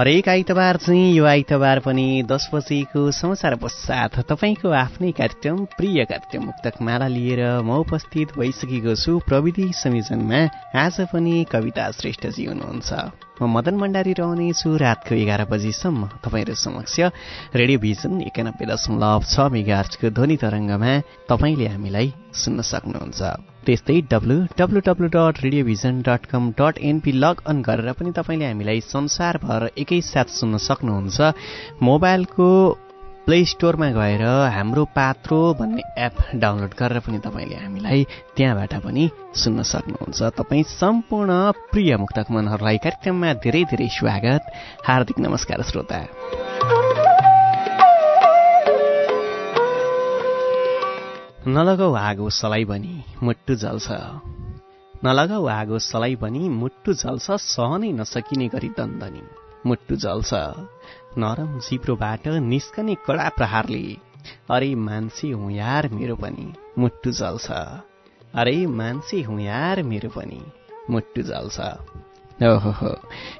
हरेक आइतबार चाहिँ यो आइतबार पनि दस बजेको समाचार पश्चात तपाईँको आफ्नै कार्यक्रम प्रिय कार्यक्रम मुक्तक माला लिएर म उपस्थित भइसकेको छु प्रविधि संयोजनमा आज पनि कविता श्रेष्ठजी हुनुहुन्छ। म मदन भण्डारी रहनेछु रातको एघार बजीसम्म तपाईँहरू समक्ष। रेडियो भिजन एकानब्बे दशमलव छ मेगार्चको ध्वनि तरङ्गमा तपाईँले हामीलाई सुन्न सक्नुहुन्छ। त्यस्तै W W W dot radio vision dot com dot NP log on गरेर पनि तपाईँले हामीलाई संसारभर एकैसाथ सुन्न सक्नुहुन्छ। मोबाइलको प्ले स्टोरमा गएर हाम्रो पात्रो भन्ने एप डाउनलोड गरेर पनि तपाईँले हामीलाई त्यहाँबाट पनि सुन्न सक्नुहुन्छ। तपाईँ सम्पूर्ण प्रिय मुक्तक मनहरूलाई कार्यक्रममा धेरै धेरै स्वागत। हार्दिक नमस्कार श्रोता। नलगाउ आगो सलाई बनी मुट्टु जल्छ। नलगाउ आगो सलाई बनी मुट्टु जल्छ सहनै नसकिने गरी दन्दनी मुट्टु जल्छ। नरम जिब्रोबाट निस्कने कडा प्रहारले अरे मान्छे हुँ यार मेरो पनि मुट्टु जल्छ। अरे मान्छे हुँ यार मेरो पनि मुट्टु जल्छ। ओहो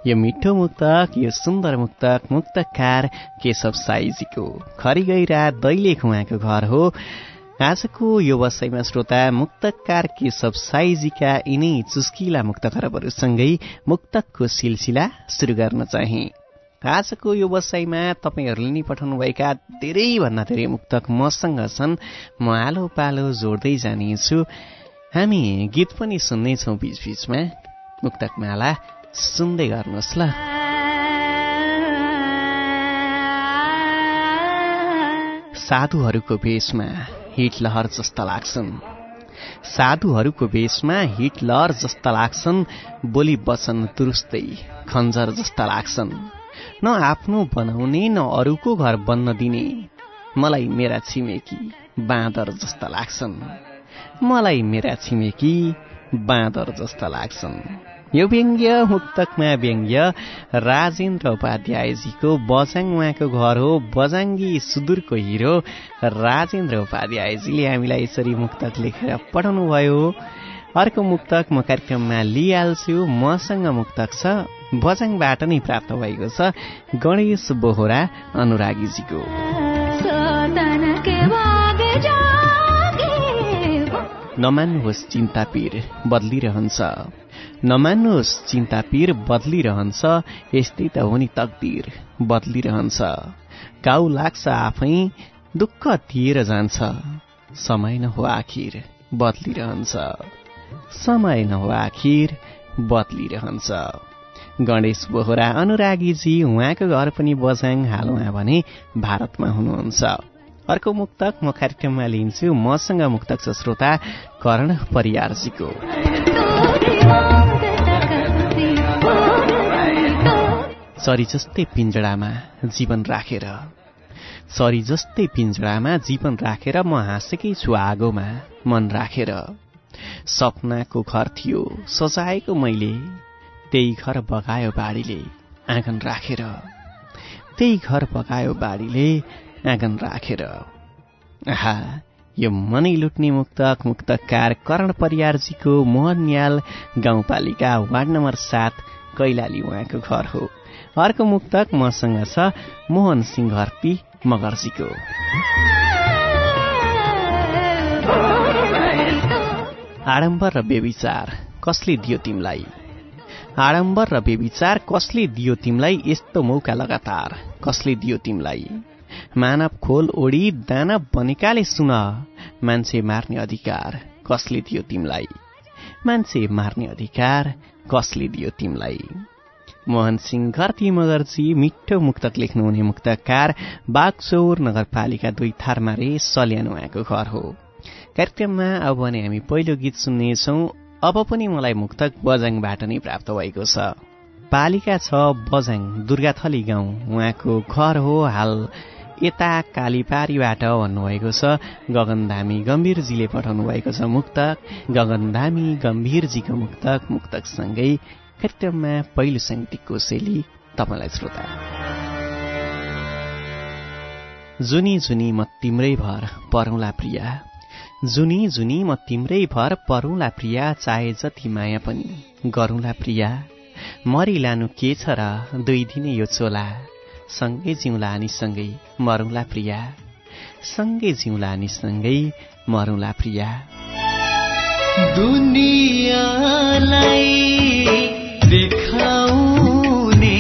यो मिठो मुक्तक यो सुन्दर मुक्तक मुक्तकार केशव साईजीको खरिगैरा दैले खुवाको घर हो। आजको यो वसाइमा श्रोता मुक्तकार केशव साईजीका यिनै चुस्किला मुक्त खरबहरूसँगै मुक्तकको सिलसिला सुरु गर्न चाहे। आजको यो वसाइमा तपाईँहरूले नि पठाउनुभएका धेरैभन्दा धेरै मुक्तक मसँग छन्। म आलो पालो जोड्दै जानेछु। हामी गीत पनि सुन्नेछौँ बिचबिचमा। मुक्तक माला सुन्दै गर्नुहोस् ल। साधुहरूको भेषमा हिटलहर जस्ता लाग्छन्। साधुहरूको भेषमा हिटलर जस्ता लाग्छन् बोली वचन दुरुस्तै खन्जर जस्ता लाग्छन्। न आफ्नो बनाउने न अरूको घर बन्न दिने। मलाई मेरा छिमेकी बाँदर जस्ता लाग्छन्। मलाई मेरा छिमेकी बाँदर जस्ता लाग्छन्। यो व्यङ्ग्य मुक्तकमा व्यङ्ग्य राजेन्द्र उपाध्यायजीको बजाङ उहाँको घर हो बजाङ्गी सुदूरको हिरो राजेन्द्र उपाध्यायजीले हामीलाई यसरी मुक्तक लेखेर पठाउनु भयो अर्को मुक्तक म कार्यक्रममा लिइहाल्छु मसँग मुक्तक छ बजाङबाट नै प्राप्त भएको छ गणेश बोहरा अनुरागीजीको। नमान्नुहोस् चिन्ता पीर बदलिरहन्छ। नमान्नुहोस् चिन्ता पीर बदलिरहन्छ यस्तै त हो नि तकदिर बदलिरहन्छ। गाउ लाग्छ आफै दुःख दिएर जान्छ। समय न हो आखिर बदलिरहन्छ। समय न हो आखिर बदलिरहन्छ। गणेश बोहरा अनुरागीजी उहाँको घर पनि बजाङ हाल उहाँ भने भारतमा हुनुहुन्छ। अर्को मुक्तक म कार्यक्रममा लिन्छु मसँग मुक्तक छ श्रोता कर्ण परियारजीको सरी जस्तै पिञ्जडामा जीवन राखेर सरी जस्तै पिञ्जडामा जीवन राखेर म हाँसेकै छु आगोमा मन राखेर। सपनाको घर थियो सजाएको मैले त्यही घर बगायो बाढीले आँगन राखेर। त्यही घर बगायो बाढीले आँगन राखेर आहा यो मनै लुट्ने मुक्तक मुक्तकार कर्ण परियारजीको मोहनयाल गाउँपालिका वार्ड नम्बर सात कैलाली उहाँको घर हो अर्को मुक्तक मसँग छ मोहन सिंह हर्पी मगर्जीको आडम्बर र बेविचार कसले दियो तिमीलाई आडम्बर र बेविचार कसले दियो तिमीलाई यस्तो मौका लगातार कसले दियो तिमीलाई मानव खोल ओडी दानव बनेकाले सुन। मान्छे मार्ने अधिकार कसले दियो तिमीलाई? मान्छे मार्ने अधिकार कसले दियो तिमीलाई? मोहन सिंह घरती मगर्जी मिठो मुक्तक लेख्नुहुने मुक्तकार बागचौर नगरपालिका दुई थारमारे सल्यानो आएको घर हो। कार्यक्रममा अब भने हामी पहिलो गीत सुन्नेछौँ। अब पनि मलाई मुक्तक बजाङबाट नै प्राप्त भएको छ। पालिका छ बजाङ दुर्गाथली गाउँ। उहाँको घर हो हाल यता कालीपारीबाट भन्नुभएको छ गगनधामी गम्भीरजीले पठाउनु भएको छ मुक्तक। गगनधामी गम्भीरजीको मुक्तक मुक्तकसँगै कार्यक्रममा पहिलो साङ्गीतिकको शैली तपाईँलाई श्रोता। जुनी जुनी म तिम्रै भर परौँला प्रिया। जुनी जुनी म तिम्रै भर परौँला प्रिया चाहे जति माया पनि गरौँला प्रिया। मरि लानु के छ र दुई दिने यो चोला? सँगै जिउँला अनि सँगै मरौँला प्रिया। सँगै जिउँला अनि सँगै मरौँला प्रिया। दुनियाँलाई देखाउने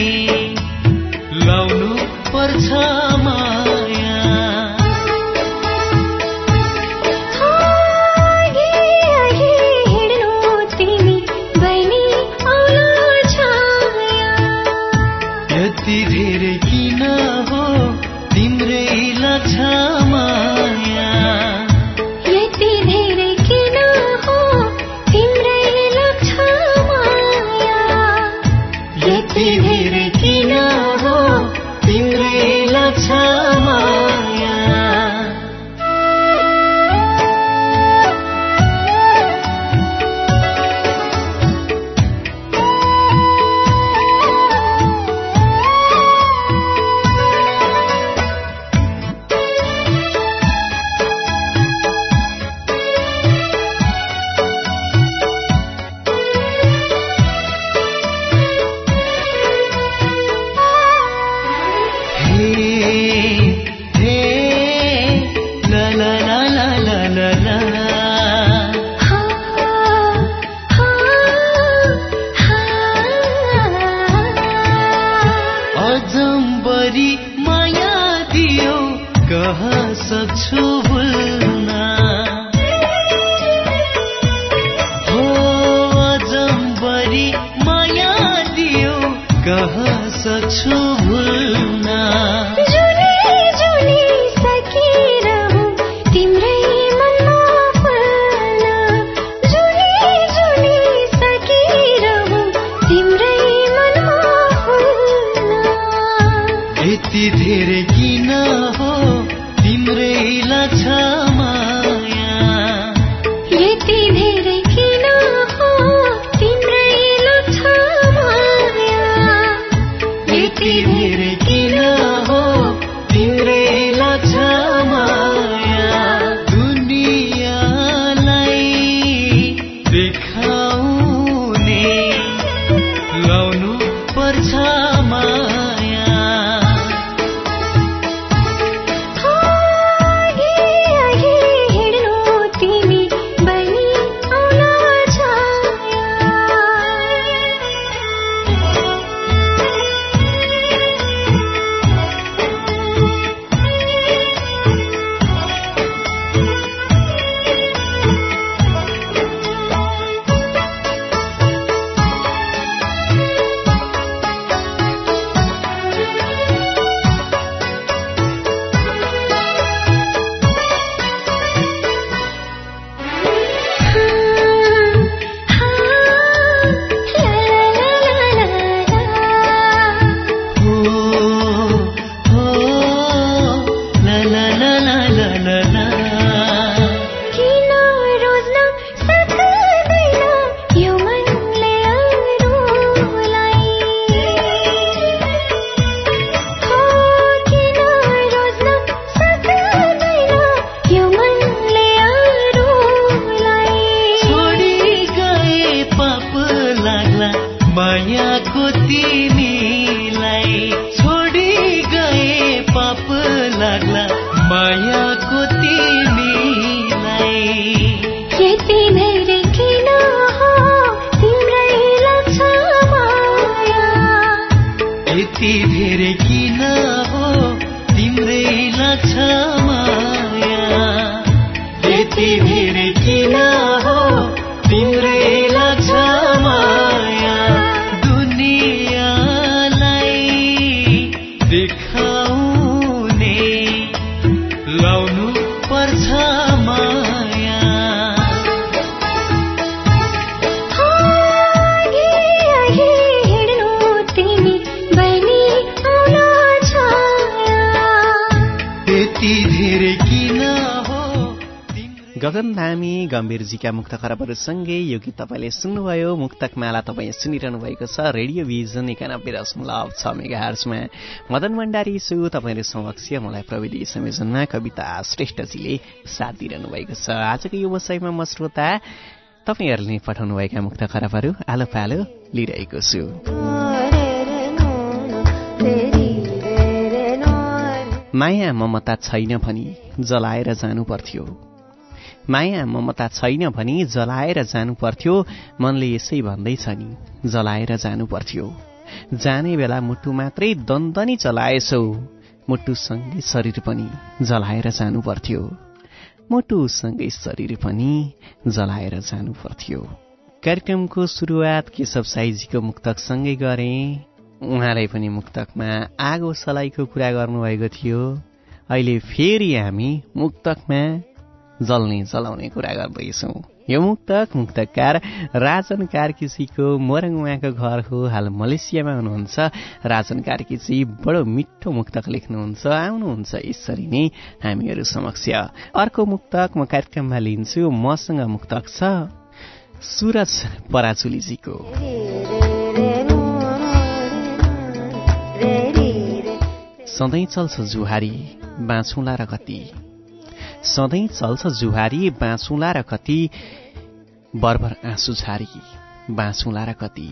लाउनु पर्छ फेरि किन हो तिम्रै लक्षमा गगन धामी गम्भीरजीका मुक्त खराबहरूसँगै यो गीत तपाईँले सुन्नुभयो। मुक्तक माला तपाईँ सुनिरहनु भएको छ। रेडियो भिजन एकानब्बे दशमलव छ मेगा हर्समा मदन भण्डारी छु तपाईँहरू समक्ष। मलाई प्रविधि संयोजनमा कविता श्रेष्ठजीले साथ दिइरहनु भएको छ। आजको यो वसाइमा म श्रोता तपाईँहरूले पठाउनुभएका मुक्त खराबहरू आलो पालो लिइरहेको छु। माया ममता छैन भनी जलाएर जानु पर्थ्यो माया ममता छैन भनी जलाएर जानु पर्थ्यो मनले यसै भन्दैछ नि जलाएर जानु पर्थ्यो जाने बेला मुटु मात्रै दन्दनी चलाएछौ मुटुसँगै शरीर पनि जलाएर जानु पर्थ्यो मुटुसँगै शरीर पनि जलाएर जानु पर्थ्यो कार्यक्रमको सुरुवात केशव साईजीको मुक्तकसँगै गरेँ। उहाँलाई पनि मुक्तकमा आगो सलाइको कुरा गर्नुभएको थियो। अहिले फेरि हामी मुक्तकमा जल्ने जलाउने कुरा गर्दैछौँ। यो मुक्तक मुक्तकार राजन कार्कीजीको मोरङ उहाँको घर हो। हाल मलेसियामा हुनुहुन्छ। राजन कार्कीजी बडो मिठो मुक्तक लेख्नुहुन्छ। आउनुहुन्छ यसरी नै हामीहरू समक्ष। अर्को मुक्तक म कार्यक्रममा लिन्छु। मसँग मुक्तक छ। सुरज पराचुलीजीको सधैँ चल्छ जुहारी बाँचौँला र कति सधैँ चल्छ जुहारी बाँचौँला र कति बरबर आँसु झारी बाँचौँला र कति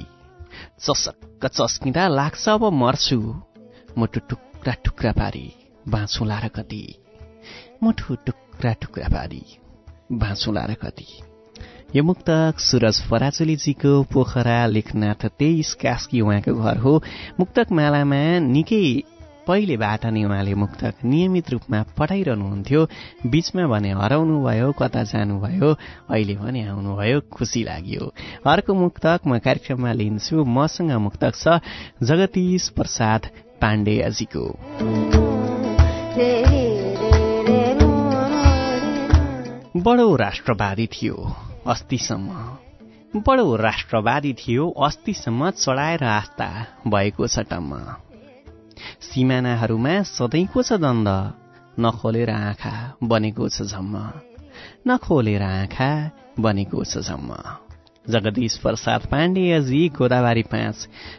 चसक्क चस्किँदा लाग्छ अब मर्छु मुटु टुक्रा टुक्रा पारी बाँचौँला र कति मुठु टुक्रा टुक्रा पारी बाँचौँला र कति यो मुक्तक सुरज पराचुलीजीको पोखरा लेखनाथ तेइस कास्की उहाँको घर हो। मुक्तक मालामा निकै पहिलेबाट नै उहाँले मुक्तक नियमित रूपमा पठाइरहनुहुन्थ्यो। बीचमा भने हराउनु भयो कता जानुभयो अहिले भने आउनुभयो खुसी लाग्यो। अर्को मुक्तक म कार्यक्रममा लिन्छु। मसँग मुक्तक छ जगदीश प्रसाद पाण्डेयजीको। बडो राष्ट्रवादी थियो अस्तिसम्म। बडो राष्ट्रवादी थियो अस्तिसम्म चढाएर आस्था भएको छ टम्म। सिमानाहरूमा सधैँको छ दन्द नखोलेर आँखा बनेको छ झम्म। नखोलेर आँखा बनेको छ झम्म। जगदीश प्रसाद पाण्डेयजी गोदावारी पाँच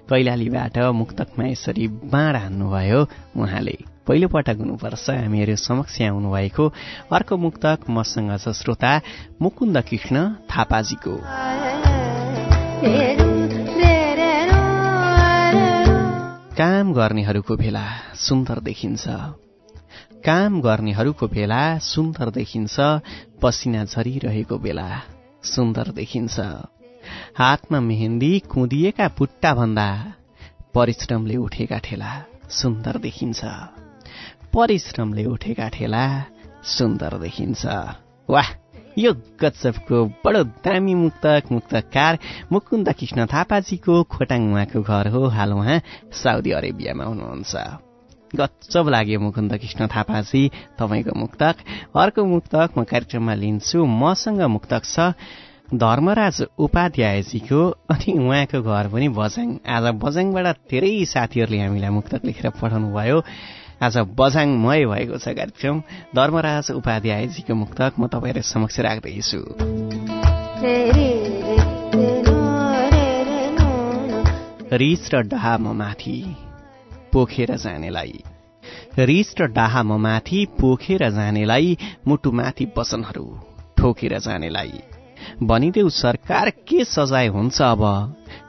कैलालीबाट मुक्तकमा यसरी बाँड हान्नुभयो उहाँले। पहिलोपटक हुनुपर्छ हामीहरू समक्ष आउनुभएको अर्को मुक्तक मसँग छ श्रोता मुकुन्द कृष्ण थापाजीको। काम गर्नेहरूको भेला सुन्दर देखिन्छ। काम गर्नेहरूको भेला सुन्दर देखिन्छ पसिना झरिरहेको बेला सुन्दर देखिन्छ। हातमा मेहेन्दी कुदिएका पुट्टा भन्दा परिश्रमले उठेका ठेला सुन्दर देखिन्छ। परिश्रमले उठेका ठेला सुन्दर देखिन्छ। वाह! यो गजबको बडो दामी मुक्तक मुक्तकार मुकुन्द कृष्ण थापाजीको खोटाङ उहाँको घर हो। हाल उहाँ साउदी अरेबियामा हुनुहुन्छ। गजब लाग्यो मुकुन्द कृष्ण थापाजी तपाईँको मुक्तक। अर्को मुक्तक म कार्यक्रममा लिन्छु। मसँग मुक्तक छ धर्मराज उपाध्यायजीको अनि उहाँको घर पनि बजाङ आज बजाङबाट धेरै साथीहरूले हामीलाई मुक्तक लेखेर पठाउनु भयो आज बजाङमय भएको छ कार्यक्रम। धर्मराज उपाध्यायजीको मुक्तक म तपाईँहरू समक्ष राख्दैछु। रिस र डाहा म माथि पोखेर जानेलाई। रिस र डाहा म माथि पोखेर जानेलाई मुटुमाथि वचनहरू ठोकेर जानेलाई। भनिदेऊ सरकार के सजाय हुन्छ अब?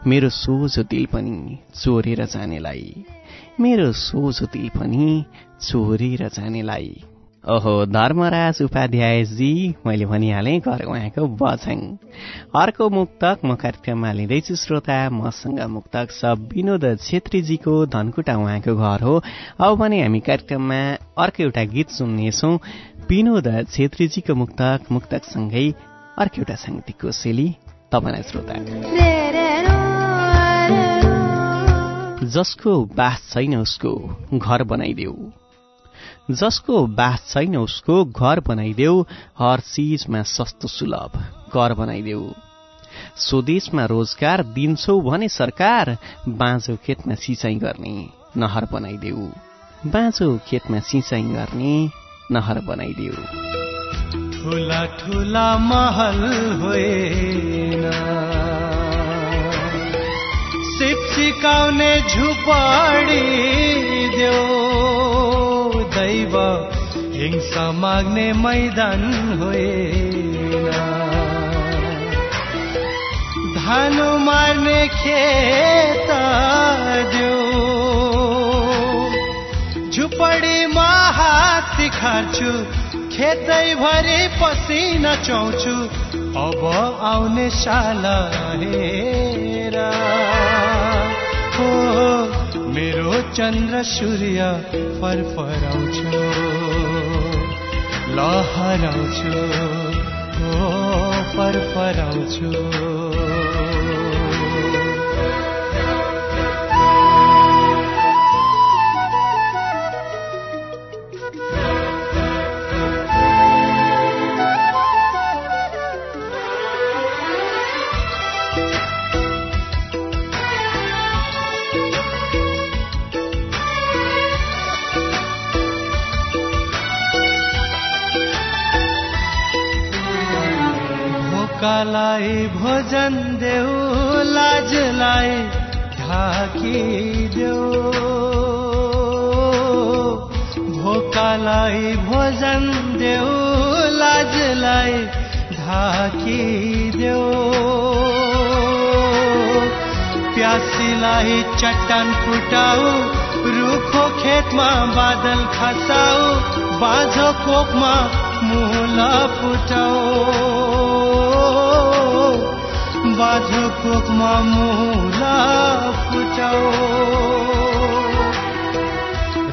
मेरो सोझो दिल पनि चोरेर जानेलाई। मेरो दिल पनि चोरेर जानेलाई। ओहो धर्मराज उपाध्यायजी मैले भनिहालेँ घर उहाँको बझाङ अर्को मुक्तक म कार्यक्रममा लिँदैछु श्रोता मसँग मुक्तक छ विनोद छेत्रीजीको धनकुटा उहाँको घर हो। अब भने हामी कार्यक्रममा अर्को एउटा गीत सुन्नेछौँ विनोद छेत्रीजीको मुक्तक मुक्तकसँगै अर्को एउटा साङ्गीतिक कोसेली तपाईँलाई श्रोता। जसको बास छैन उसको घर बनाइदेऊ। जसको बास छैन उसको घर बनाइदेऊ हर चिजमा सस्तो सुलभ घर बनाइदेऊ। स्वदेशमा रोजगार दिन्छौ भने सरकार बाँझो खेतमा सिँचाइ गर्ने नहर बनाइदेऊ। बाँझो खेतमा सिँचाइ गर्ने नहर बनाइदेऊ। ठुला ठुला महल होइन। सिकाउने झुपडी देऊ। दैव हिंसा माग्ने मैदान होइन। धानु मार्ने खेत देऊ। झुपडीमा हात तिखार्छु खेतैभरि पसिना चौछु अब आउने साल हो। चन्द्र सूर्य फरफराउँछु। लहराउँछु। हो फरफराउँछु। भोजन देऊ लाजलाई ढाकी देऊ। भोकालाई भोजन देऊ लाजलाई ढाकी देऊ। प्यासीलाई चट्टान फुटाऊ रुखो खेतमा बादल खसाऊ बाँझो कोपमा मुला फुटाऊ। बाँझो कोपमा मुला फुटाऊ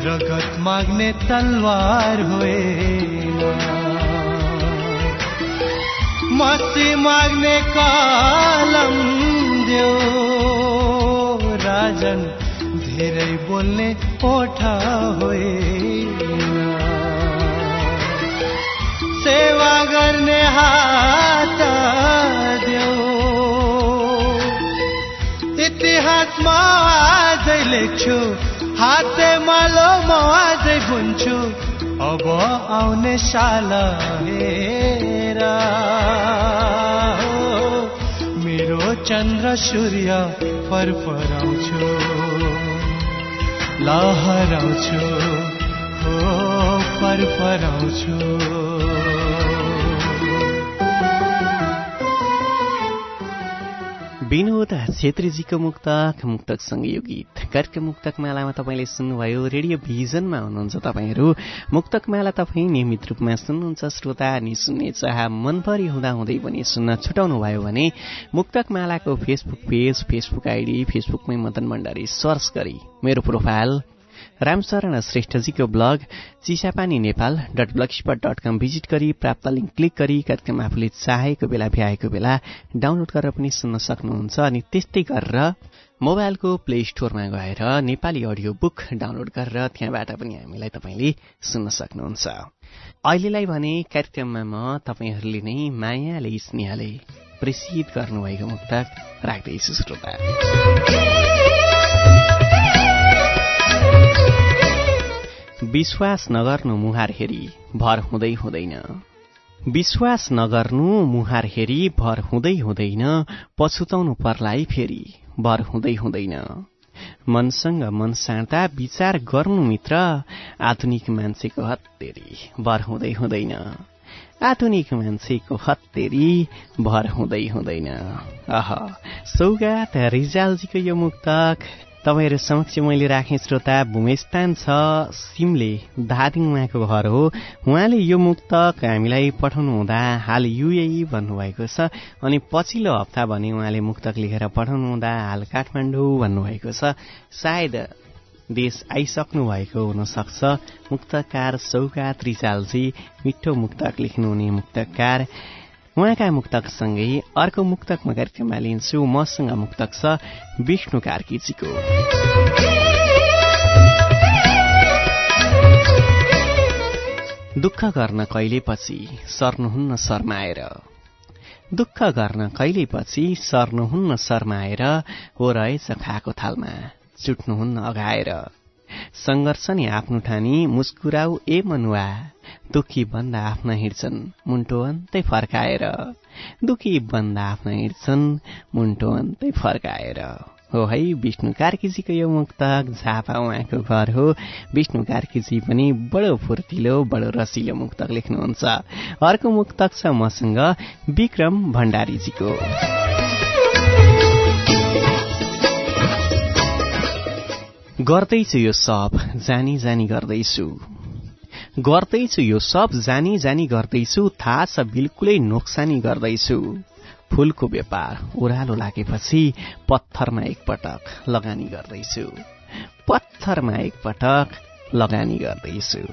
रगत माग्ने तलवार होइन मसी माग्ने कलम देऊ। राजन धेरै बोल्ने ओठा होइन सेवा गर्ने हात अझै लेख्छु। हाते मालो म अझै बुन्छु। अब आउने साल हेर। मेरो चन्द्र सूर्य फरफराउँछु। लहराउँछु। हो फरफराउँछु। विनोद छेत्रीजीको मुक्तक मुक्तकसँग यो गीत कार्यक्रम मुक्तक मालामा तपाईँले सुन्नुभयो। रेडियो भिजनमा हुनुहुन्छ तपाईँहरू। मुक्तक माला तपाईँ नियमित रूपमा सुन्नुहुन्छ। श्रोता अनि सुन्ने चाह मनभरि हुँदाहुँदै पनि सुन्न छुटाउनु भयो भने मुक्तक मालाको फेसबुक पेज फेसबुक आइडी फेसबुकमै मदन भण्डारी सर्च गरी मेरो profile Ramsharan श्रेष्ठजीको blog Chisapani Nepal dot blogspot dot com visit गरी प्राप्त लिङ्क क्लिक गरी कार्यक्रम आफूले चाहेको बेला भ्याएको बेला डाउनलोड गरेर पनि सुन्न सक्नुहुन्छ अनि त्यस्तै गरेर मोबाइलको प्ले स्टोरमा गएर नेपाली अडियो बुक डाउनलोड गरेर त्यहाँबाट पनि हामीलाई तपाईँले सुन्न सक्नुहुन्छ। अहिलेलाई भने कार्यक्रममा म तपाईँहरूले नै मायाले स्नेहले प्रेसित गर्नुभएको मुक्तक राख्दैछु श्रोता। विश्वास नगर्नु मुहार हेरी भर हुँदै हुँदैन। विश्वास नगर्नु मुहार हेरी भर हुँदै हुँदैन पछुताउनु पर्लाई फेरि भर हुँदै हुँदैन। मनसँग मन साँड्दा विचार गर्नु मित्र आधुनिक मान्छेको हत्तेरी भर हुँदै हुँदैन। आधुनिक मान्छेको हत्तेरी भर हुँदै हुँदैन। अह सौगात रिजालजीको यो मुक्तक। तपाईँहरू समक्ष मैले राखेँ श्रोता भूमेस्तान छ सिमले धादिङ उहाँको घर हो। उहाँले यो मुक्तक हामीलाई पठाउनु हुँदा हाल युएई भन्नुभएको छ अनि पछिल्लो हप्ता भने उहाँले मुक्तक लेखेर पठाउनु हुँदा हाल काठमाडौँ भन्नुभएको छ। सायद देश आइसक्नु भएको हुनसक्छ। मुक्तकार सौका त्रिचालजी मिठो मुक्तक लेख्नुहुने मुक्तकार। उहाँका मुक्तकसँगै अर्को मुक्तक म कार्यक्रममा लिन्छु मसँग मुक्तक छ विष्णु कार्कीजीको दुःख गर्न कहिले पछि सर्नुहुन्न शर्माएर दुःख गर्न कहिले पछि सर्नुहुन्न शर्माएर हो रहेछ खाएको थालमा चुट्नुहुन्न अघाएर सङ्घर्ष नि आफ्नो ठानी मुस्कुराउ ए मनुवा दुखी बन्दा आफ्ना हिँड्छन् मुन्टो अन्तै फर्काएर। दुखी बन्दा आफ्ना हिँड्छन् मुन्टो अन्तै फर्काएर। हो है विष्णु कार्कीजीको यो मुक्तक झापा उहाँको घर हो। विष्णु कार्कीजी पनि बडो फुर्तिलो बडो रसिलो मुक्तक लेख्नुहुन्छ। अर्को मुक्तक छ मसँग विक्रम भण्डारीजीको। गर्दैछु यो सब जानी जानी गर्दैछु। गर्दैछु यो सब जानी जानी गर्दैछु थाहा छ बिल्कुलै नोक्सानी गर्दैछु। फूलको व्यापार ओह्रालो लागेपछि पत्थरमा एकपटक लगानी गर्दैछु। पत्थरमा एकपटक लगानी गर्दैछु।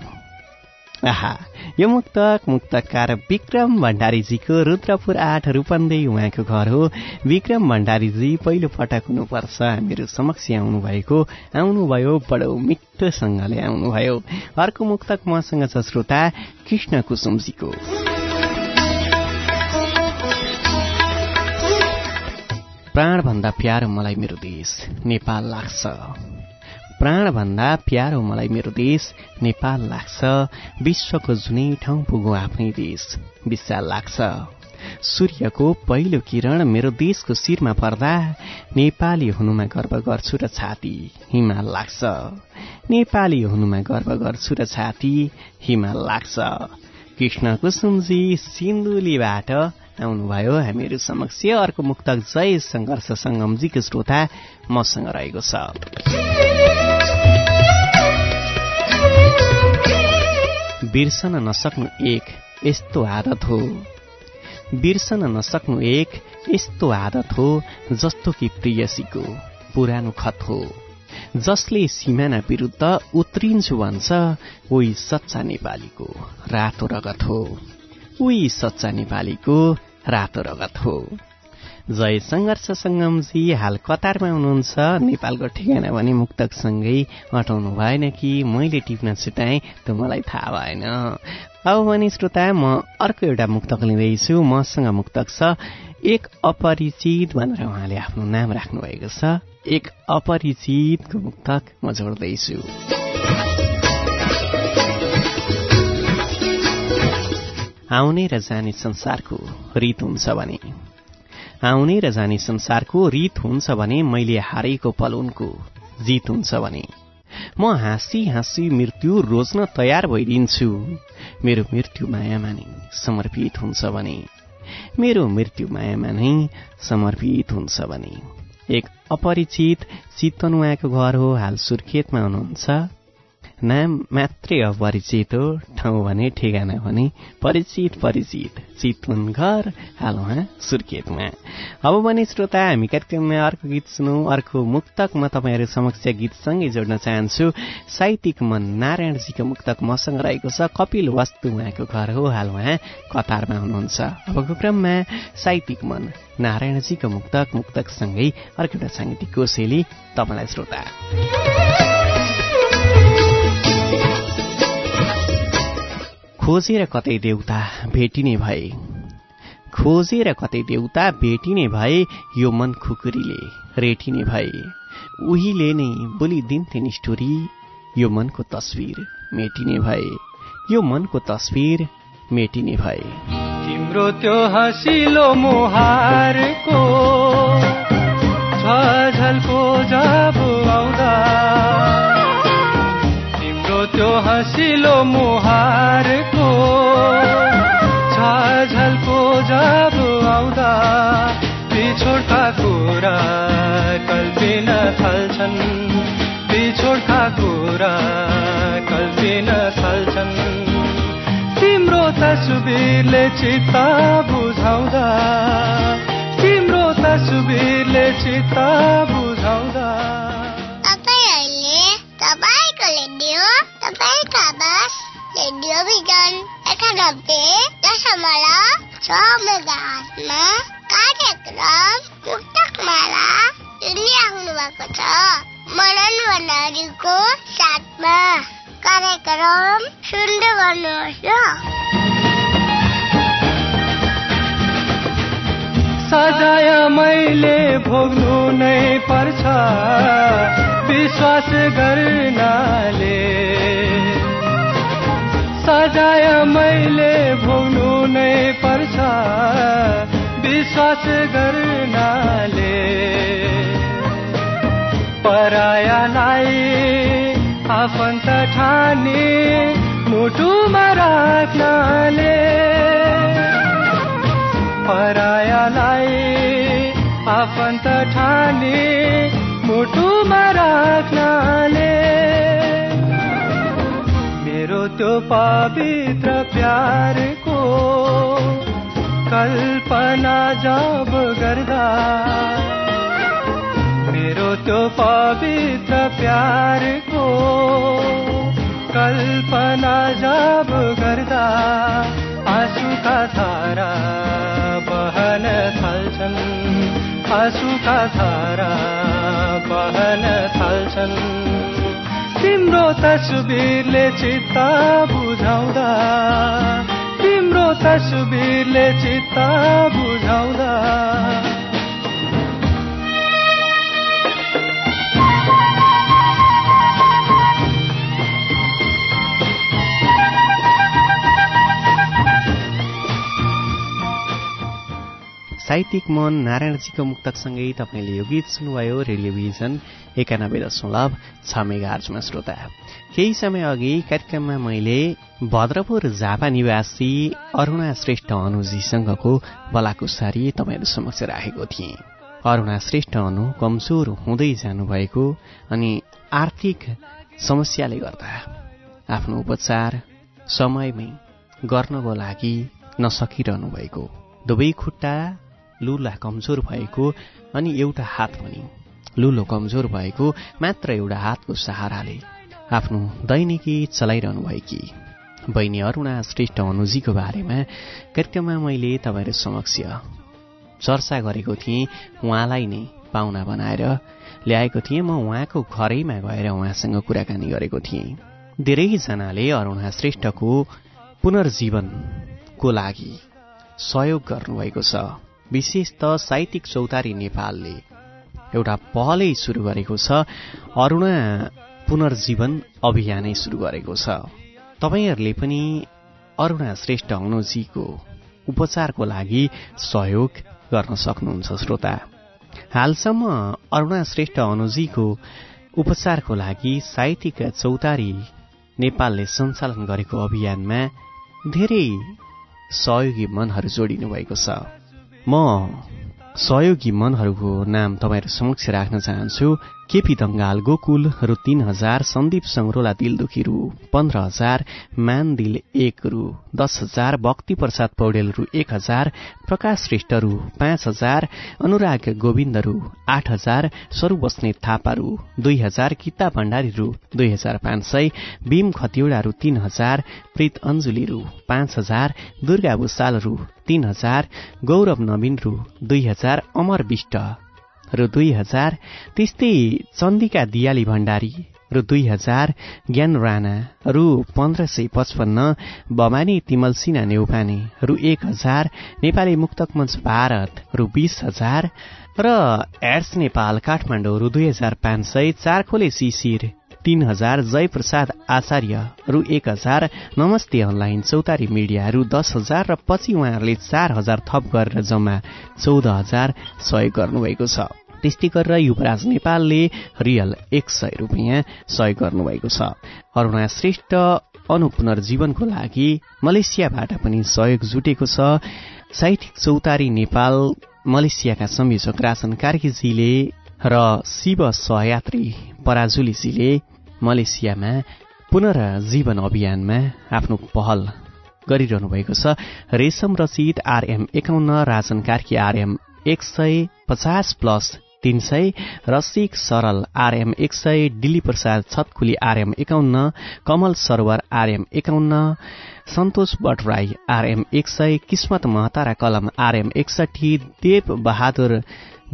आहा यो मुक्तक मुक्तकार विक्रम भण्डारीजीको रुद्रपुर आठ रूपन्देही उहाँको घर हो। विक्रम भण्डारीजी पहिलो पटक हुनुपर्छ। हामीहरू समक्ष आउनुभएको आउनुभयो बडो मिठोसँगले आउनुभयो। अर्को मुक्तक मसँग छ श्रोता कृष्ण कुसुमजीको। प्राणभन्दा प्यारो मलाई मेरो देश नेपाल लाग्छ। प्राणभन्दा प्यारो मलाई मेरो देश नेपाल लाग्छ विश्वको जुनै ठाउँ पुगो आफ्नै देश। विशाल लाग्छ। सूर्यको पहिलो किरण मेरो देशको शिरमा पर्दा नेपाली हुनुमा गर्व गर्छु र छाती हिमाल लाग्छ। नेपाली हुनुमा गर्व गर्छु र छाती हिमाल लाग्छ। कृष्ण कुसुमजी सिन्धुलीबाट आउनुभयो हामीहरू समक्ष। अर्को मुक्तक जय सङ्घर्ष सङ्गमजीको श्रोता मसँग रहेको छ। बिर्सन नसक्नु एक यस्तो आदत हो। बिर्सन नसक्नु एक यस्तो आदत हो जस्तो कि प्रियसीको पुरानो खत हो। जसले सिमाना विरुद्ध उत्रिन्छु भन्छ उही सच्चा नेपालीको रातो रगत हो। उही सच्चा नेपालीको रातो रगत हो। जय सङ्घर्ष सङ्गमजी हाल कतारमा हुनुहुन्छ? नेपालको ठेगाना भने मुक्तकसँगै अटाउनु भएन कि? मैले टिप्न छुटाएँ त्यो मलाई थाहा भएन। अब भने श्रोता म अर्को एउटा मुक्तक लिँदैछु। मसँग मुक्तक छ एक अपरिचित भनेर उहाँले आफ्नो नाम राख्नुभएको छ। एक अपरिचितको मुक्तक म जोड्दैछु। आउने र जाने संसारको रित हुन्छ भने। आउने र जाने संसारको रित हुन्छ भने मैले हारेको पल उनको जित हुन्छ भने। म हाँसी हाँसी मृत्यु रोज्न तयार भइदिन्छु। मेरो मृत्यु मायामा नै समर्पित हुन्छ भने। मेरो मृत्यु मायामा नै समर्पित हुन्छ भने। एक अपरिचित चितवन उहाँको घर हो हाल सुर्खेतमा हुनुहुन्छ। नाम मात्रै अपरिचित हो ठाउँ भने ठेगाना भने परिचित परिचित। चितवन घर हाल उहाँ सुर्खेतमा। अब भने श्रोता हामी कार्यक्रममा अर्को गीत सुनौ। अर्को मुक्तक म तपाईँहरू समक्ष गीतसँगै जोड्न चाहन्छु। साहित्यिक मन नारायणजीको मुक्तक मसँग रहेको छ कपिल वस्तु उहाँको घर हो हाल उहाँ कतारमा हुनुहुन्छ। अबको क्रममा साहित्यिक मन नारायणजीको मुक्तक मुक्तकसँगै अर्को एउटा साङ्गीतिक कोसेली तपाईँलाई श्रोता। खोजेर कतै देउता भेटिने भए। खोजेर कतै देउता भेटिने भए यो मन खुकुरीले रेटिने भए। उहीले नै बोलिदिन्थे निष्ठुरी यो मनको तस्विर मेटिने भए। यो मनको तस्विर मेटिने भए। तिम्रो त्यो हसिलो मुहारको झलको जब त्यो हसिलो मुहारको झलको जब आउँदा पिछोडका कुरा कल्पिन थाल्छन्। बिछोडका कुरा कल्पिन थाल्छन्। तिम्रो तस्बिरले चित्त बुझाउँदा तिम्रो तस्बिरले चित्त बुझाउँदा। तपाईँका बस रेडियो भिजन एकानब्बे दशमलव छ मेगाहर्जमा कार्यक्रम मुक्तक माला सुनिराख्नु भएको छ मनन भण्डारीको साथमा कार्यक्रम सुन्दै गर्नुहोस् ल सजाय मैले भोग्नु नै पर्छ विश्वास गर्नाले। सजाय मैले भोग्नु नै पर्छ विश्वास गर्नाले। परायालाई आफन्त ठाने मुटुमा राख्नाले। परायालाई आफन्त ठाने मुटुमा राख्नाले। मेरो त्यो पवित्र प्यारको कल्पना जब गर्दा मेरो त्यो पवित्र प्यारको कल्पना जब गर्दा आँसुका धारा बहन थाल्छन्। आँसुका धारा बहन थाल्छन्। तिम्रो तस्बिरले चित्त बुझाउँदा तिम्रो तस्बिरले चित्त बुझाउँदा। साहित्यिक मन नारायणजीको मुक्तकसँगै तपाईँले यो गीत सुन्नुभयो रेडियोभिजन एकानब्बे दशमलव छ मेगार्चमा श्रोता। केही समय अघि कार्यक्रममा मैले भद्रपुर झापा निवासी अरुणा श्रेष्ठ अनुजीसँगको बलाकुसारी तपाईँहरू समक्ष राखेको थिएँ। अरुणा श्रेष्ठ अनु कमजोर हुँदै जानुभएको अनि आर्थिक समस्याले गर्दा आफ्नो उपचार समयमै गर्नको लागि नसकिरहनु भएको दुवै खुट्टा लुला कमजोर भएको अनि एउटा हात पनि। लुलो कमजोर भएको मात्र एउटा हातको सहाराले आफ्नो दैनिकी चलाइरहनु भएकी बहिनी अरुणा श्रेष्ठ अनुजीको बारेमा कार्यक्रममा मैले तपाईँहरू समक्ष चर्चा गरेको थिएँ। उहाँलाई नै पाहुना बनाएर ल्याएको थिएँ। म उहाँको घरैमा गएर उहाँसँग कुराकानी गरेको थिएँ। धेरैजनाले अरुणा श्रेष्ठको पुनर्जीवनको लागि सहयोग गर्नुभएको छ। विशेष त साहित्यिक चौतारी नेपालले एउटा पहलै सुरु गरेको छ। अरुणा पुनर्जीवन अभियानै सुरु गरेको छ। तपाईँहरूले पनि अरुणा श्रेष्ठ अनुजीको उपचारको लागि सहयोग गर्न सक्नुहुन्छ श्रोता। हालसम्म अरुणा श्रेष्ठ अनुजीको उपचारको लागि साहित्यिक चौतारी नेपालले सञ्चालन गरेको अभियानमा धेरै सहयोगी मनहरू जोडिनु भएको छ। म सहयोगी मनहरूको नाम तपाईँहरू समक्ष राख्न चाहन्छु। केपी दङ्गाल गोकुल रु तीन हजार सन्दीप सङ्ग्रोला दिलदुखी रु पन्ध्र हजार मान दिल एक रु दस हजार भक्ति प्रसाद पौडेल रु एक हजार प्रकाश श्रेष्ठ रु पाँच हजार अनुराग गोविन्द रु आठ हजार सरू बस्ने थापा रु दुई हजार किता भण्डारी रु दुई हजार पाँच सय भीम खतिवडा रु तीन हजार प्रीत अञ्जुली रु पाँच हजार दुर्गा भूषाल रु तीन हजार गौरव नवीन रु दुई हजार अमर विष्ट रु दुई हजार त्यस्तै चन्दिका दियाली भण्डारी रु दुई हजार ज्ञान राणा रु पन्ध्र सय पचपन्न भवानी तिमल सिन्हा नेउपाने रु एक हजार नेपाली मुक्तक मञ्च भारत रु बिस हजार र एड्स नेपाल काठमाडौँ रु दुई हजार पाँच सय चारखोले शिशिर तीन हजार जयप्रसाद आचार्य रु एक हजार नमस्ते अनलाइन चौतारी मिडिया रु दस हजार र पछि उहाँहरूले चार हजार थप गरेर जम्मा चौध हजार सहयोग गर्नुभएको छ। त्यस्तै गरेर युवराज नेपालले रियल एक सय रुपियाँ सहयोग गर्नुभएको छ। अरुणा श्रेष्ठ अनुपुनर्जीवनको लागि मलेसियाबाट पनि सहयोग जुटेको छ। साहित्यिक चौतारी नेपाल मलेसियाका संयोजक राजन कार्कीजीले र शिव सहयात्री पराजुलीजीले मलेसियामा पुनर्जीवन अभियानमा आफ्नो पहल गरिरहनु भएको छ। रेशम रसिद आरएम एकाउन्न राजन कार्की आरएम एक सय पचास प्लस तीन सय रसिक सरल आरएम एक सय दिल्ली प्रसाद छतकुली आरएम एकाउन्न कमल सरोवर आरएम एकाउन्न सन्तोष भट्टराई आरएम एक सय किस्मत महतारा कलम आरएम एकसठी देव बहादुर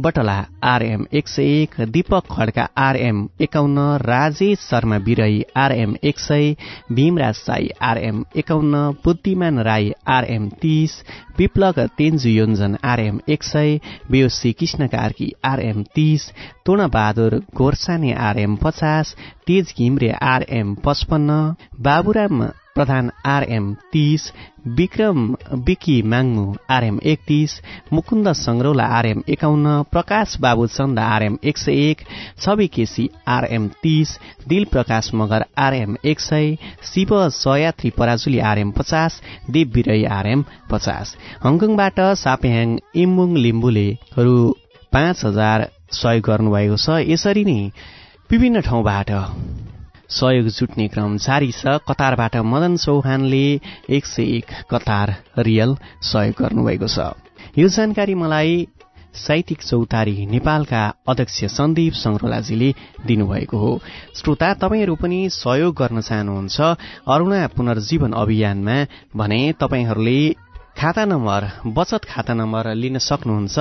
बटला आरएम एक सय एक दीपक खड्का आरएम एकाउन्न राजेश शर्मा बिरई आरएम एक सय भीमराज साई आरएम एकाउन्न बुद्धिमान राई आरएम तीस विप्लव तेन्जु योन्जन आरएम एक सय बेयोसी कृष्ण कार्की आरएम तीस तोणबहादुर गोर्साने आरएम पचास तेज घिम्रे आरएम पचपन्न बाबुराम प्रधान आरएम तीस विक्रम विकी माङ्मु आरएम एकतिस मुकुन्द सङ्ग्रौला आरएम एकाउन्न प्रकाश बाबु चन्द आरएम एक सय एक छवि केसी आरएम तीस दिल प्रकाश मगर आरएम एक सय शिव सयात्री पराजुली आरएम पचास देव बिरई आरएम पचास। हङकङबाट सापेहाङ इम्बुङ लिम्बुले रु पाँच हजार सहयोग गर्नुभएको छ। यसरी नै विभिन्न ठाउँबाट सहयोग जुट्ने क्रम जारी छ। कतारबाट मदन चौहानले एक सय एक कतार रियल सहयोग गर्नुभएको छ। यो जानकारी मलाई साहित्यिक चौतारी नेपालका अध्यक्ष सन्दीप सङ्ग्रोलाजीले दिनुभएको हो। श्रोता तपाईँहरू पनि सहयोग गर्न चाहनुहुन्छ अरूणा पुनर्जीवन अभियानमा भने तपाईँहरूले खाता नम्बर बचत खाता नम्बर लिन सक्नुहुन्छ।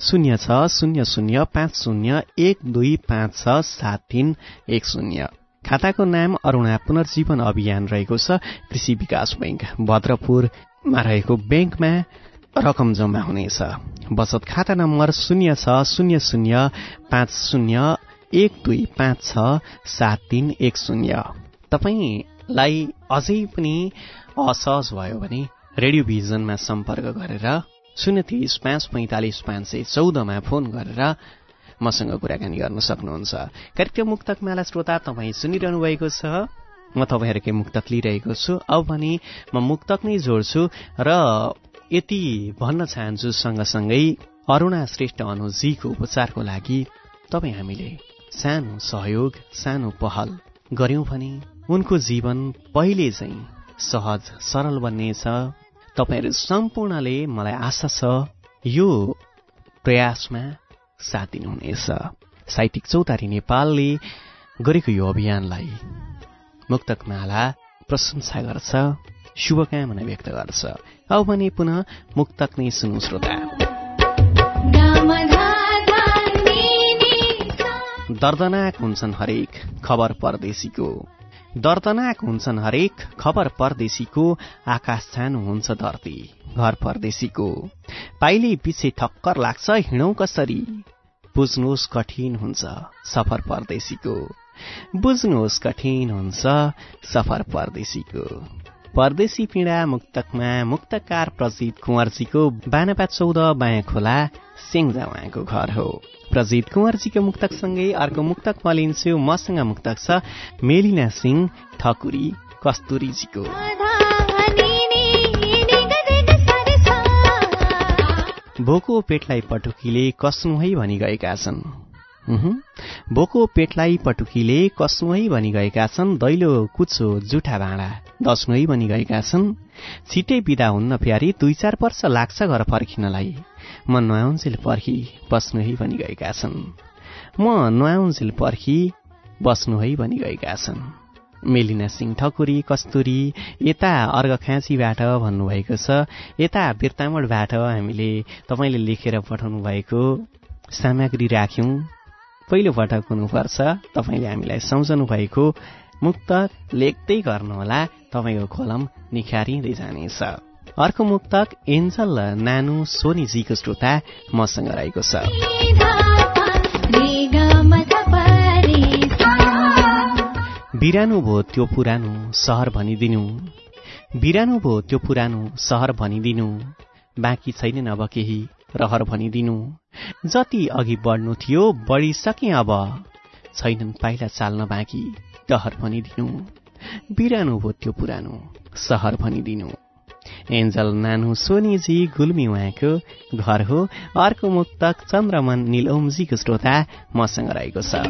शून्य छ शून्य शून्य पाँच शून्य एक दुई पाँच छ सात तीन एक शून्य। खाताको नाम अरूणा पुनर्जीवन अभियान रहेको छ। कृषि विकास बैंक भद्रपुरमा रहेको ब्याङ्कमा रकम जम्मा हुनेछ। बचत खाता नम्बर शून्य छ शून्य शून्य पाँच शून्य एक दुई पाँच छ सात तीन एक शून्य। तपाईँलाई अझै पनि असहज भयो भने रेडियो भिजनमा सम्पर्क गरेर शून्य तिस पाँच पैँतालिस पाँच सय चौधमा फोन गरेर मसँग कुराकानी गर्न सक्नुहुन्छ। कार्यक्रम मुक्तक माला श्रोता तपाईँ सुनिरहनु भएको छ। म तपाईँहरूकै मुक्तक लिइरहेको छु। अब भने म मुक्तक नै जोड्छु र यति भन्न चाहन्छु सँगसँगै अरूणा श्रेष्ठ अनुजीको उपचारको लागि तपाईँ हामीले सानो सहयोग सानो पहल गर्यौं भने उनको जीवन पहिले चाहिँ सहज सरल बन्नेछ। तपाईँहरू सम्पूर्णले मलाई आशा छ यो प्रयासमा साथ दिनुहुनेछ साहित्यिक चौतारी नेपालले गरेको यो अभियानलाई मुक्तकमाला प्रशंसा गर्छ शुभकामना व्यक्त गर्छ। अब भने पुनः मुक्तक नै सुनौ श्रोता। दर्दनाक हुन्छन् हरेक खबर परदेशीको। दर्दनाक हुन्छन् हरेक खबर परदेशीको आकाश छानु हुन्छ धरती घर परदेशीको। पाइले पछि ठक्कर लाग्छ हिँडौँ कसरी? बुझ्नुहोस् कठिन हुन्छ सफर परदेशीको। बुझ्नुहोस् कठिन हुन्छ सफर परदेशीको। परदेशी पीडा मुक्तकमा मुक्तकार प्रजित कुँवरजीको बानपा चौध बायाँ खोला सेङ्जा उहाँको घर हो। प्रजित कुँवरजीको मुक्तकसँगै अर्को मुक्तक म मसँग मुक्तक छ मेलिना सिंह ठकुरी कस्तुरीजीको। भोको पेटलाई पटुकीले कस्नु है भनी गएका छन्। भोको पेटलाई पटुकीले कस्नु है भनी गएका छन् दैलो कुचो जुठा भाँडा दस्नु है भनी गएका छन्। छिटै बिदा हुन्न प्यारी दुई चार वर्ष लाग्छ घर फर्किनलाई। म नआउन्जेल पर्खी बस्नु है भनी गएका छन्। म नआउन्जेल पर्खी बस्नु है भनी गएका छन्। मेलिना सिंह ठकुरी कस्तुरी यता अर्घखाँचीबाट भन्नुभएको छ। यता बिर्तामोडबाट हामीले तपाईँले लेखेर पठाउनु भएको सामग्री राख्यौँ। पहिलो पटक हुनुपर्छ तपाईँले हामीलाई सम्झनु भएको मुक्तक लेख्दै गर्नुहोला। तपाईँको खोलम निखारिँदै जानेछ। अर्को मुक्तक एन्जल नानु सोनीजीको श्रोता मसँग रहेको छ। बिरानो भो त्यो पुरानो सहर भनिदिनु। बिरानो भो त्यो पुरानो सहर भनिदिनु। बाँकी छैनन् अब केही रहर भनिदिनु। जति अघि बढ्नु थियो बढिसके अब छैनन् पाइला चाल्न बाँकी डहर भनिदिनु बिरानो भो त्यो पुरानो सहर भनिदिनु एन्जल नानु सोनीजी गुल्मी उहाँको घर हो अर्को मुक्तक चन्द्रमन निलोमजीको श्रोता मसँग रहेको छ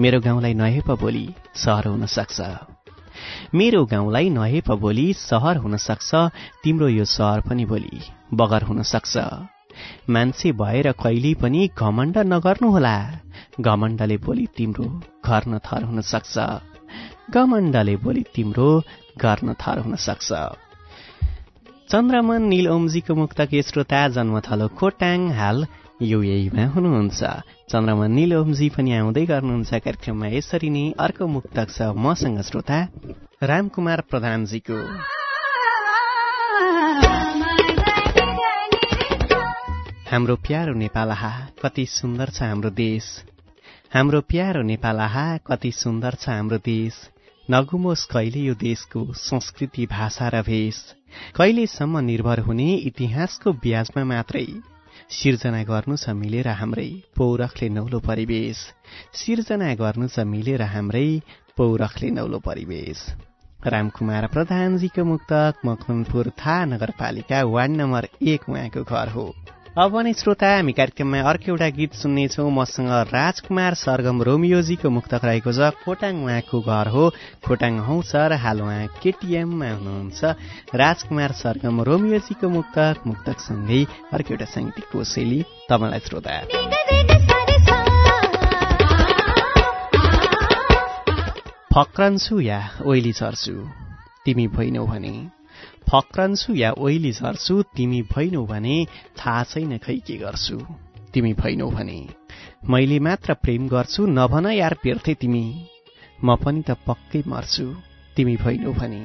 मेरो गाउँलाई नहेप बोली सहर हुन सक्छ मेरो गाउँलाई नहेप बोली सहर हुन सक्छ तिम्रो यो सहर पनि भोलि बगर हुन सक्छ। मान्छे भएर कहिल्यै पनि घमण्ड नगर्नुहोला घमण्डले भोलि तिम्रो घर हुन सक्छ। घमण्डले भोलि तिम्रो घर हुन सक्छ। चन्द्रमन निल ओमजीको मुक्तक श्रोता जन्मथलो खोटाङ हाल युएमा हुनुहुन्छ। चन्द्रमा निलोमजी पनि आउँदै गर्नुहुन्छ कार्यक्रममा यसरी नै अर्को मुक्तक छ मसँग श्रोता रामकुमार प्रधानजीको। हाम्रो प्यारो नेपाल आहा कति सुन्दर छ हाम्रो देश। हाम्रो प्यारो नेपाल कति सुन्दर छ हाम्रो देश। नगुमोस् कहिले यो देशको संस्कृति भाषा र भेष। कहिलेसम्म निर्भर हुने इतिहासको ब्याजमा मात्रै सिर्जना गर्नु छ मिलेर हाम्रै पौरखले नौलो परिवेश। सिर्जना गर्नु छ मिलेर हाम्रै पौरखले नौलो परिवेश। रामकुमार प्रधानजीको मुक्तक मकनपुर थाहा नगरपालिका वार्ड नम्बर एक उहाँको घर हो। अब भने श्रोता हामी कार्यक्रममा अर्को एउटा गीत सुन्नेछौँ। मसँग राजकुमार सरगम रोमियोजीको मुक्तक रहेको छ। खोटाङ उहाँको घर हो। खोटाङ हौ सर हाल उहाँ केटिएममा हुनुहुन्छ। राजकुमार सरगम रोमियोजीको मुक्तक मुक्तकसँगै अर्को एउटा साङ्गीतिक कोसेली तपाईँलाई श्रोता। फक्रन्छु या ओइली चर्छु तिमी भइनौ भने। फक्रन्छु या ओइली झर्छु तिमी भइनौ भने थाहा छैन खै के गर्छु। तिमी भइनौ भने। मैले मात्र प्रेम गर्छु नभन यार पेर्थे तिमी। म पनि त पक्कै मर्छु तिमी भइनौ भने।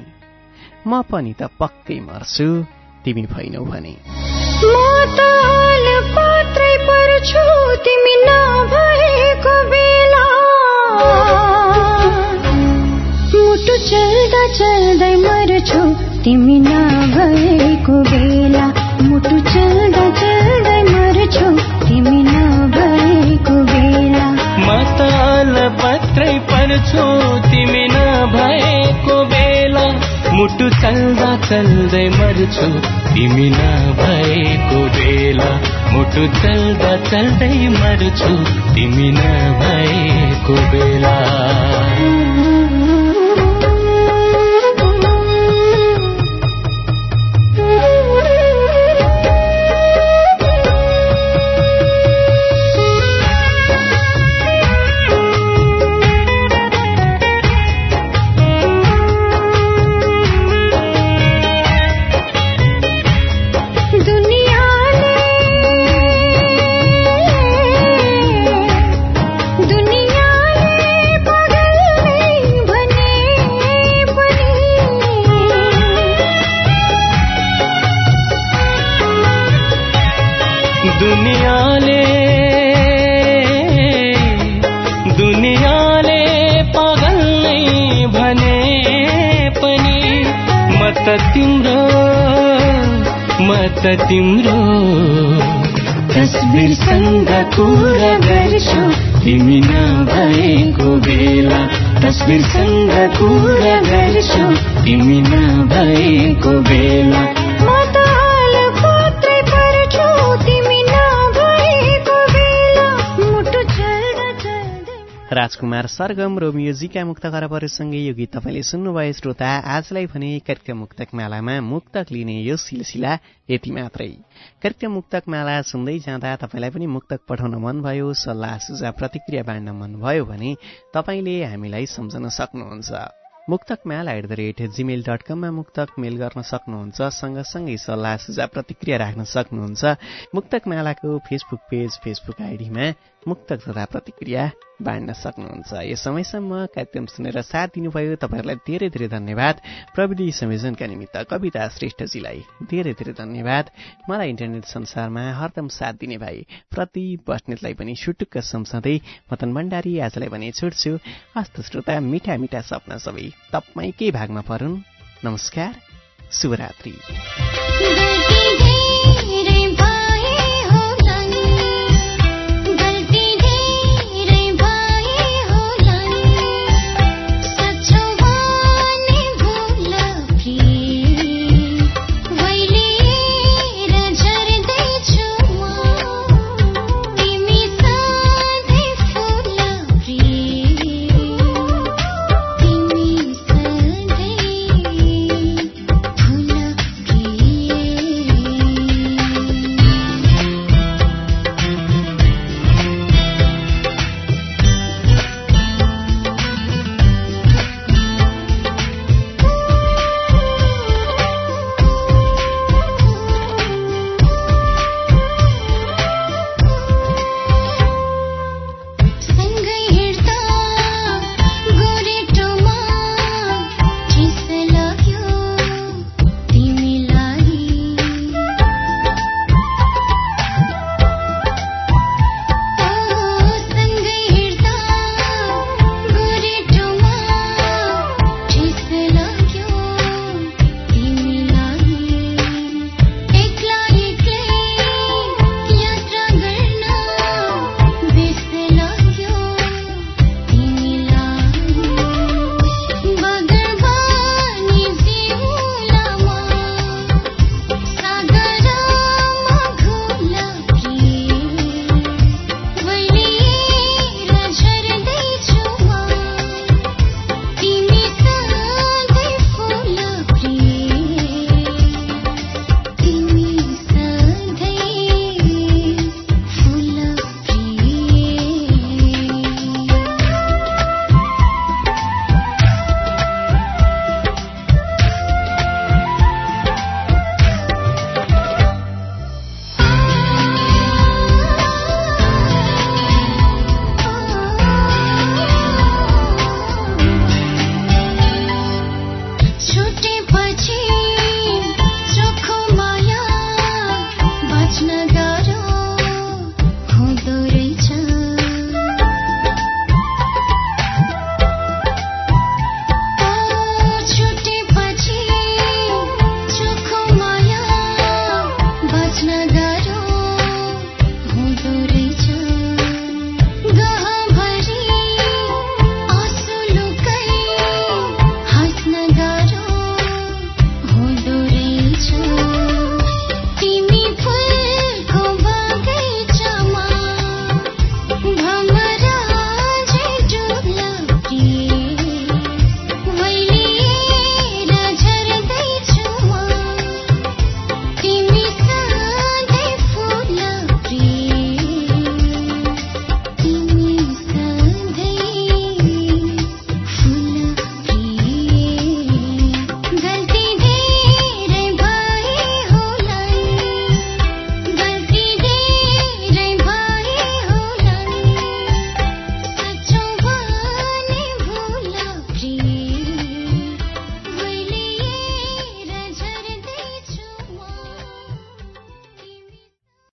म पनि त पक्कै मर्छु तिमी भइनौ भने। तिमी नभएको बेला। मुटु चल्दा चल्दै मर्छु तिमी नभएको बेला मुटु चल्दा चल्दै मर्छु तिमी नभएको बेला। म त पत्रै पर्छु तिमी नभएको बेला। मुटु चल्दा चल्दै मर्छु तिमी नभएको बेला। मुटु चल्दा चल्दै मर्छु तिमी नभएको बेला। राजकुमार सरगम रोमियोजीका मुक्त खराबहरूसँगै यो गीत तपाईँले सुन्नुभयो। श्रोता आजलाई भने कार्यक्रम मुक्तक मालामा मुक्तक लिने यो सिलसिला यति मात्रै। कार्यक्रम मुक्तक माला सुन्दै जाँदा तपाईँलाई पनि मुक्तक पठाउन मन भयो सल्लाह सुझाव प्रतिक्रिया बाँड्न मन भयो भने तपाईँले हामीलाई सम्झन सक्नुहुन्छ। मुक्तक माला at the rate Gmail dot कममा मुक्तक मेल गर्न सक्नुहुन्छ सँगसँगै सल्लाह सुझाव प्रतिक्रिया राख्न सक्नुहुन्छ। मुक्तक मालाको फेसबुक पेज फेसबुक आइडीमा मुक्तक तथा प्रतिक्रिया बाँड्न सक्नुहुन्छ। यो समयसम्म कार्यक्रम सुनेर साथ दिनुभयो। तपाईँहरूलाई धेरै धेरै धन्यवाद। प्रविधि संयोजनका निमित्त कविता श्रेष्ठजीलाई धेरै धेरै धन्यवाद। मलाई इन्टरनेट संसारमा हरदम साथ दिने भाइ प्रति बस्नेतलाई पनि सुटुक्क सम्झँदै मतन भण्डारी आजलाई भने छुट्छु हस्त श्रोता मिठा मिठा सपना सबै तपाईँकै भागमा परुन्। नमस्कार। शुभरात्री। छुटेपछि